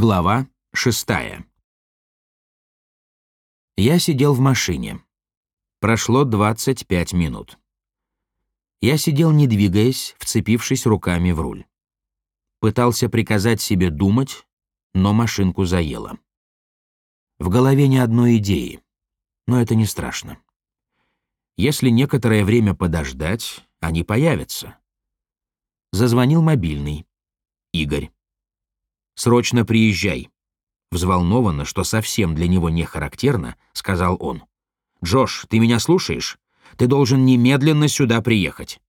Глава шестая. Я сидел в машине. Прошло 25 минут. Я сидел, не двигаясь, вцепившись руками в руль. Пытался приказать себе думать, но машинку заело. В голове ни одной идеи, но это не страшно. Если некоторое время подождать, они появятся. Зазвонил мобильный. Игорь. «Срочно приезжай!» Взволнованно, что совсем для него не характерно, сказал он. «Джош, ты меня слушаешь? Ты должен немедленно сюда приехать».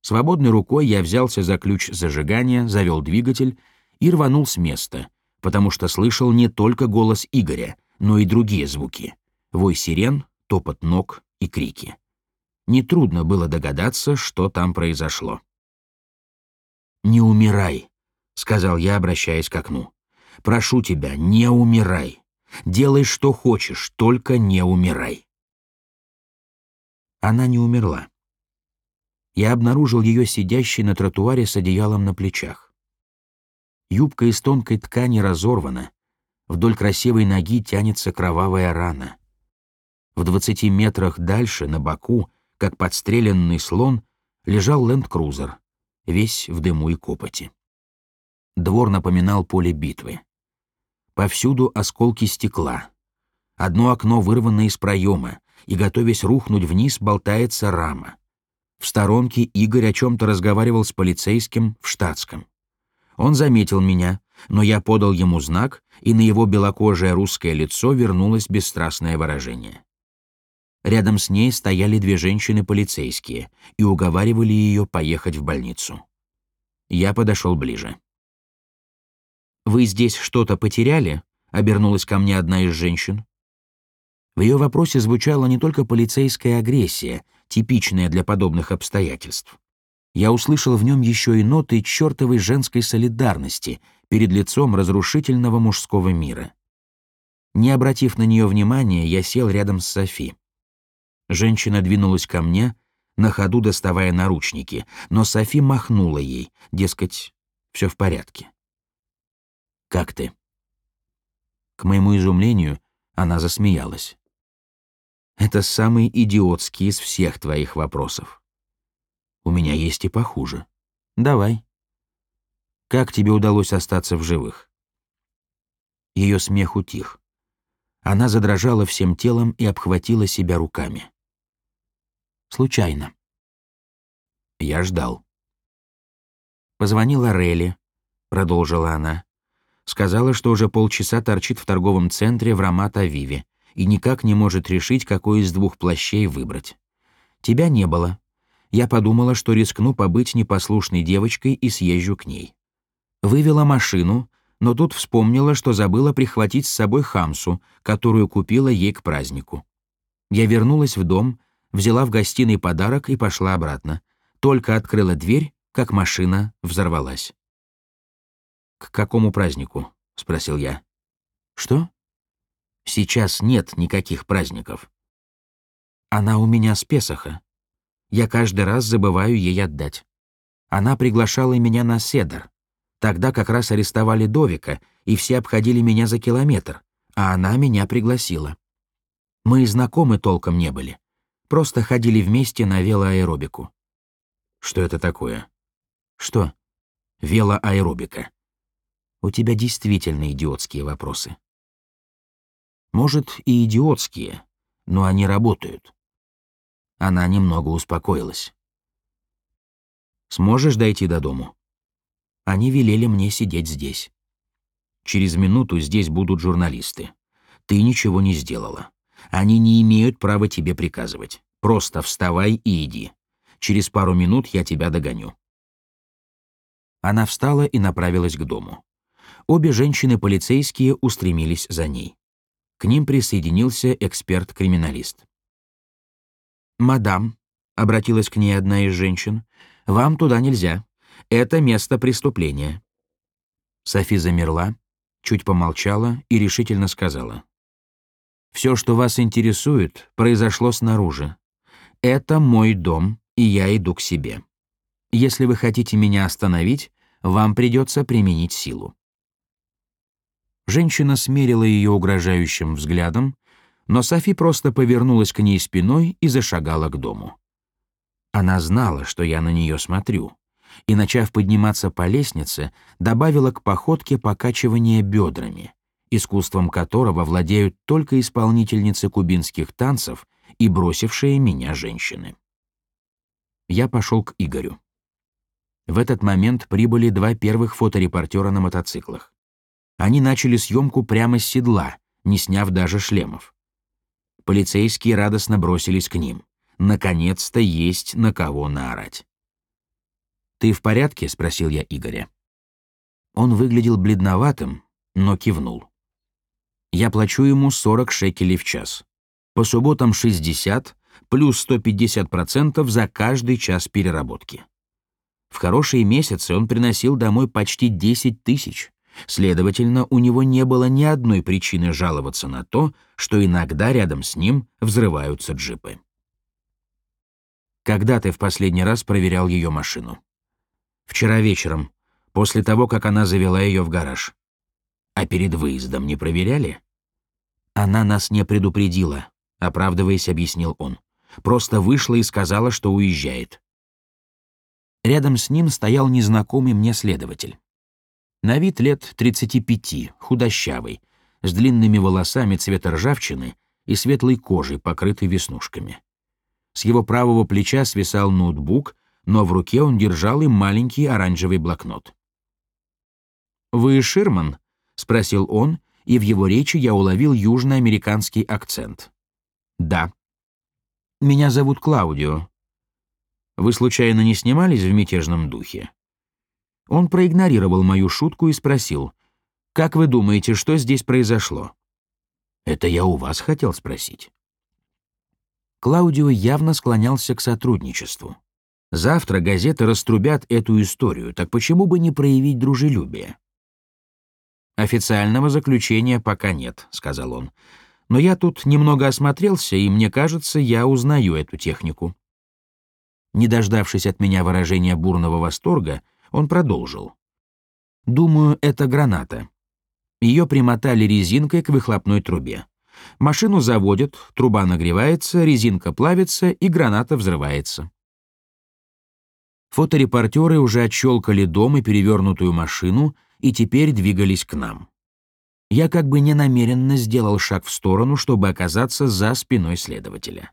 Свободной рукой я взялся за ключ зажигания, завел двигатель и рванул с места, потому что слышал не только голос Игоря, но и другие звуки. Вой сирен, топот ног и крики. Нетрудно было догадаться, что там произошло. «Не умирай», — сказал я, обращаясь к окну. «Прошу тебя, не умирай. Делай, что хочешь, только не умирай». Она не умерла. Я обнаружил ее сидящей на тротуаре с одеялом на плечах. Юбка из тонкой ткани разорвана, вдоль красивой ноги тянется кровавая рана. В двадцати метрах дальше, на боку, как подстреленный слон, лежал ленд-крузер, весь в дыму и копоти. Двор напоминал поле битвы. Повсюду осколки стекла. Одно окно вырвано из проема, и, готовясь рухнуть вниз, болтается рама. В сторонке Игорь о чем-то разговаривал с полицейским в штатском. Он заметил меня, но я подал ему знак, и на его белокожее русское лицо вернулось бесстрастное выражение. Рядом с ней стояли две женщины-полицейские и уговаривали ее поехать в больницу. Я подошел ближе. «Вы здесь что-то потеряли?» — обернулась ко мне одна из женщин. В ее вопросе звучала не только полицейская агрессия, типичная для подобных обстоятельств. Я услышал в нем еще и ноты чертовой женской солидарности перед лицом разрушительного мужского мира. Не обратив на нее внимания, я сел рядом с Софи. Женщина двинулась ко мне, на ходу доставая наручники, но Софи махнула ей, дескать, все в порядке. Как ты?» К моему изумлению, она засмеялась. «Это самый идиотский из всех твоих вопросов. У меня есть и похуже. Давай. Как тебе удалось остаться в живых?» Ее смех утих. Она задрожала всем телом и обхватила себя руками. «Случайно». Я ждал. Позвонила Релли, продолжила она. Сказала, что уже полчаса торчит в торговом центре в Рамат-Авиве и никак не может решить, какой из двух плащей выбрать. Тебя не было. Я подумала, что рискну побыть непослушной девочкой и съезжу к ней. Вывела машину, но тут вспомнила, что забыла прихватить с собой хамсу, которую купила ей к празднику. Я вернулась в дом, взяла в гостиной подарок и пошла обратно. Только открыла дверь, как машина взорвалась. «К какому празднику?» — спросил я. «Что?» «Сейчас нет никаких праздников». «Она у меня с Песоха. Я каждый раз забываю ей отдать. Она приглашала меня на седр. Тогда как раз арестовали Довика, и все обходили меня за километр, а она меня пригласила. Мы знакомы толком не были. Просто ходили вместе на велоаэробику». «Что это такое?» «Что?» «Велоаэробика». У тебя действительно идиотские вопросы. Может, и идиотские, но они работают. Она немного успокоилась. Сможешь дойти до дому? Они велели мне сидеть здесь. Через минуту здесь будут журналисты. Ты ничего не сделала. Они не имеют права тебе приказывать. Просто вставай и иди. Через пару минут я тебя догоню. Она встала и направилась к дому. Обе женщины-полицейские устремились за ней. К ним присоединился эксперт-криминалист. «Мадам», — обратилась к ней одна из женщин, — «вам туда нельзя. Это место преступления». Софи замерла, чуть помолчала и решительно сказала. «Все, что вас интересует, произошло снаружи. Это мой дом, и я иду к себе. Если вы хотите меня остановить, вам придется применить силу». Женщина смерила ее угрожающим взглядом, но Софи просто повернулась к ней спиной и зашагала к дому. Она знала, что я на нее смотрю, и, начав подниматься по лестнице, добавила к походке покачивание бедрами, искусством которого владеют только исполнительницы кубинских танцев и бросившие меня женщины. Я пошел к Игорю. В этот момент прибыли два первых фоторепортера на мотоциклах. Они начали съемку прямо с седла, не сняв даже шлемов. Полицейские радостно бросились к ним. Наконец-то есть на кого наорать. «Ты в порядке?» — спросил я Игоря. Он выглядел бледноватым, но кивнул. Я плачу ему 40 шекелей в час. По субботам 60, плюс 150% за каждый час переработки. В хорошие месяцы он приносил домой почти 10 тысяч. Следовательно, у него не было ни одной причины жаловаться на то, что иногда рядом с ним взрываются джипы. «Когда ты в последний раз проверял ее машину?» «Вчера вечером, после того, как она завела ее в гараж. А перед выездом не проверяли?» «Она нас не предупредила», — оправдываясь, объяснил он. «Просто вышла и сказала, что уезжает». Рядом с ним стоял незнакомый мне следователь. На вид лет 35, худощавый, с длинными волосами цвета ржавчины и светлой кожей, покрытой веснушками. С его правого плеча свисал ноутбук, но в руке он держал и маленький оранжевый блокнот. «Вы Ширман?» — спросил он, и в его речи я уловил южноамериканский акцент. «Да». «Меня зовут Клаудио. Вы случайно не снимались в мятежном духе?» Он проигнорировал мою шутку и спросил, «Как вы думаете, что здесь произошло?» «Это я у вас хотел спросить». Клаудио явно склонялся к сотрудничеству. Завтра газеты раструбят эту историю, так почему бы не проявить дружелюбие? «Официального заключения пока нет», — сказал он. «Но я тут немного осмотрелся, и мне кажется, я узнаю эту технику». Не дождавшись от меня выражения бурного восторга, он продолжил. «Думаю, это граната. Ее примотали резинкой к выхлопной трубе. Машину заводят, труба нагревается, резинка плавится, и граната взрывается. Фоторепортеры уже отщелкали дом и перевернутую машину и теперь двигались к нам. Я как бы ненамеренно сделал шаг в сторону, чтобы оказаться за спиной следователя.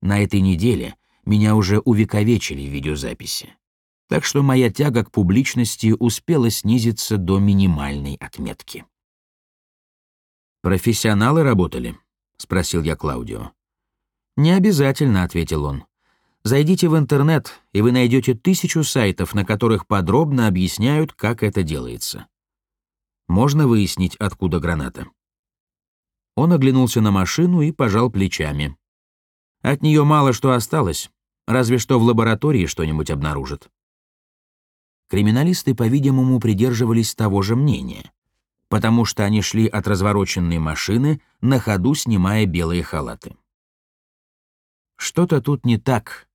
На этой неделе меня уже увековечили в видеозаписи, так что моя тяга к публичности успела снизиться до минимальной отметки. «Профессионалы работали?» — спросил я Клаудио. «Не обязательно», — ответил он. Зайдите в интернет, и вы найдете тысячу сайтов, на которых подробно объясняют, как это делается. Можно выяснить, откуда граната. Он оглянулся на машину и пожал плечами. От нее мало что осталось, разве что в лаборатории что-нибудь обнаружат. Криминалисты, по-видимому, придерживались того же мнения, потому что они шли от развороченной машины, на ходу снимая белые халаты. Что-то тут не так,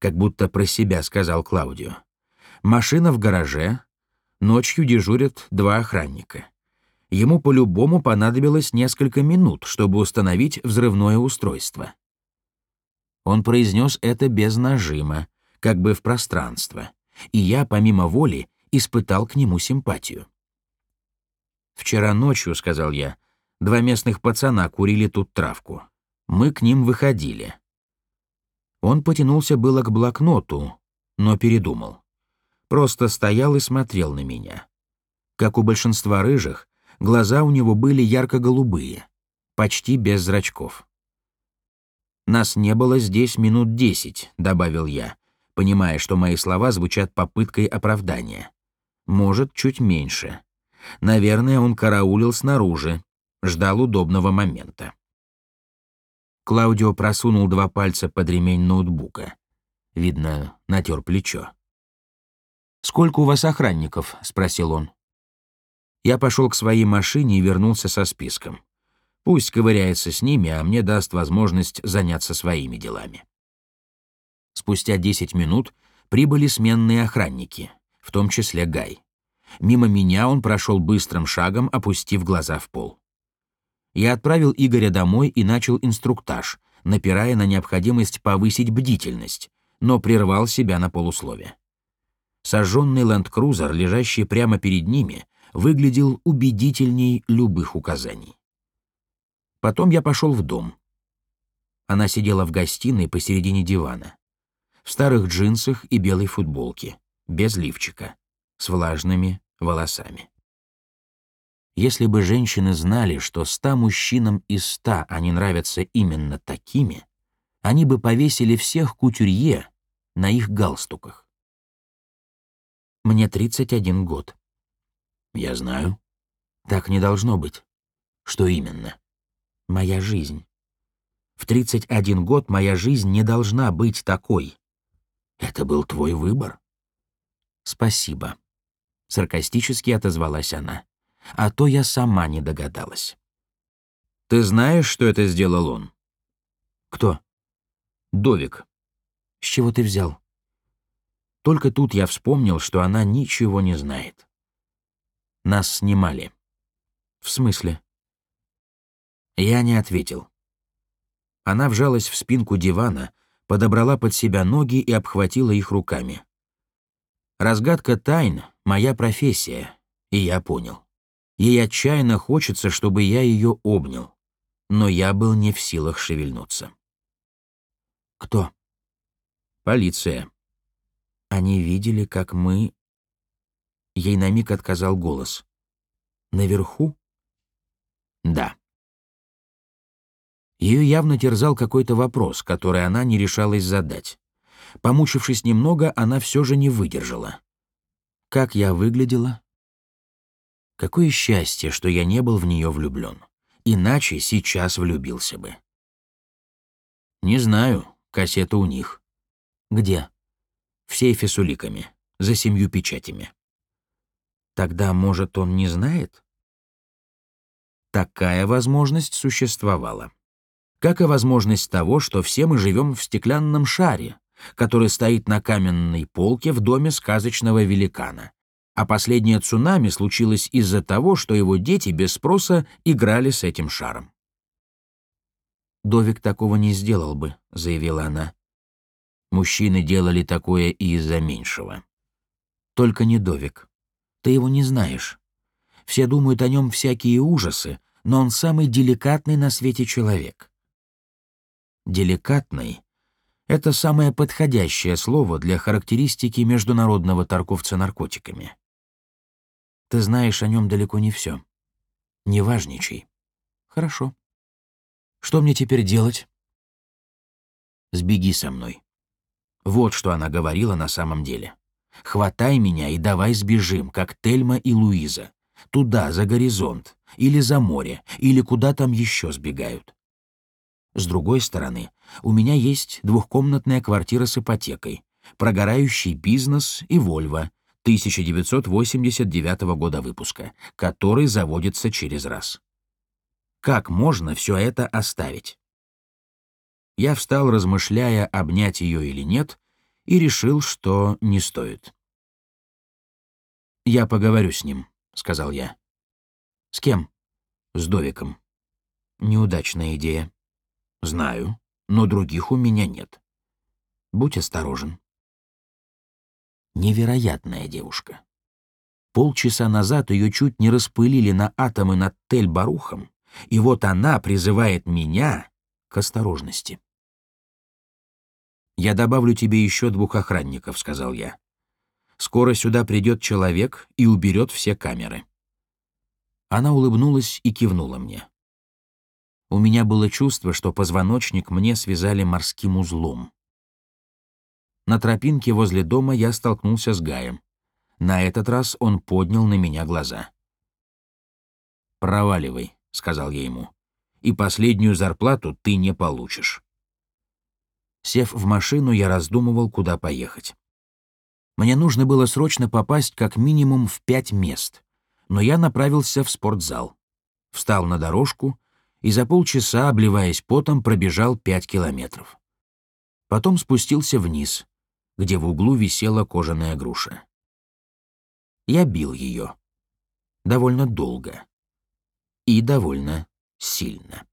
как будто про себя сказал Клаудио. Машина в гараже, ночью дежурят два охранника. Ему по-любому понадобилось несколько минут, чтобы установить взрывное устройство. Он произнес это без нажима, как бы в пространство, и я, помимо воли, испытал к нему симпатию. «Вчера ночью, — сказал я, — два местных пацана курили тут травку. Мы к ним выходили. Он потянулся было к блокноту, но передумал. Просто стоял и смотрел на меня. Как у большинства рыжих, глаза у него были ярко-голубые, почти без зрачков. «Нас не было здесь минут десять», — добавил я, понимая, что мои слова звучат попыткой оправдания. «Может, чуть меньше. Наверное, он караулил снаружи, ждал удобного момента». Клаудио просунул два пальца под ремень ноутбука. Видно, натер плечо. «Сколько у вас охранников?» — спросил он. Я пошел к своей машине и вернулся со списком. Пусть ковыряется с ними, а мне даст возможность заняться своими делами. Спустя 10 минут прибыли сменные охранники, в том числе Гай. Мимо меня он прошел быстрым шагом, опустив глаза в пол. Я отправил Игоря домой и начал инструктаж, напирая на необходимость повысить бдительность, но прервал себя на полуслове. Сожженный ленд-крузер, лежащий прямо перед ними, выглядел убедительней любых указаний. Потом я пошел в дом. Она сидела в гостиной посередине дивана, в старых джинсах и белой футболке, без лифчика, с влажными волосами. Если бы женщины знали, что ста мужчинам из ста они нравятся именно такими, они бы повесили всех кутюрье на их галстуках. Мне 31 год. Я знаю. Так не должно быть. Что именно? Моя жизнь. В 31 год моя жизнь не должна быть такой. Это был твой выбор. Спасибо. Саркастически отозвалась она. А то я сама не догадалась. Ты знаешь, что это сделал он? Кто? Довик. С чего ты взял? Только тут я вспомнил, что она ничего не знает. Нас снимали. В смысле? Я не ответил. Она вжалась в спинку дивана, подобрала под себя ноги и обхватила их руками. Разгадка тайн — моя профессия, и я понял. Ей отчаянно хочется, чтобы я ее обнял, но я был не в силах шевельнуться. «Кто?» «Полиция». Они видели, как мы... Ей на миг отказал голос. «Наверху?» «Да». Ее явно терзал какой-то вопрос, который она не решалась задать. Помучившись немного, она все же не выдержала. «Как я выглядела?» Какое счастье, что я не был в нее влюблен. Иначе сейчас влюбился бы. Не знаю, кассета у них. Где? В сейфе с уликами, за семью печатями. Тогда, может, он не знает? Такая возможность существовала. Как и возможность того, что все мы живем в стеклянном шаре, который стоит на каменной полке в доме сказочного великана, а последнее цунами случилось из-за того, что его дети без спроса играли с этим шаром. «Довик такого не сделал бы», — заявила она. Мужчины делали такое и из-за меньшего. Только не Довик. Ты его не знаешь. Все думают о нем всякие ужасы, но он самый деликатный на свете человек. Деликатный — это самое подходящее слово для характеристики международного торговца наркотиками. Ты знаешь о нем далеко не все. Не важничай. Хорошо. Что мне теперь делать? Сбеги со мной. Вот что она говорила на самом деле. Хватай меня и давай сбежим, как Тельма и Луиза. Туда, за горизонт, или за море, или куда там еще сбегают. С другой стороны, у меня есть двухкомнатная квартира с ипотекой, прогорающий бизнес и Вольво, 1989 года выпуска, который заводится через раз. Как можно все это оставить? Я встал, размышляя, обнять ее или нет, и решил, что не стоит. «Я поговорю с ним», — сказал я. «С кем?» «С Довиком». «Неудачная идея». «Знаю, но других у меня нет. Будь осторожен». Невероятная девушка. Полчаса назад ее чуть не распылили на атомы над Тель-Барухом, и вот она призывает меня к осторожности. «Я добавлю тебе еще двух охранников», — сказал я. «Скоро сюда придет человек и уберет все камеры». Она улыбнулась и кивнула мне. У меня было чувство, что позвоночник мне связали морским узлом. На тропинке возле дома я столкнулся с Гаем. На этот раз он поднял на меня глаза. «Проваливай», — сказал я ему, — «и последнюю зарплату ты не получишь». Сев в машину, я раздумывал, куда поехать. Мне нужно было срочно попасть как минимум в пять мест, но я направился в спортзал. Встал на дорожку и за полчаса, обливаясь потом, пробежал пять километров. Потом спустился вниз, где в углу висела кожаная груша. Я бил ее. Довольно долго. И довольно сильно.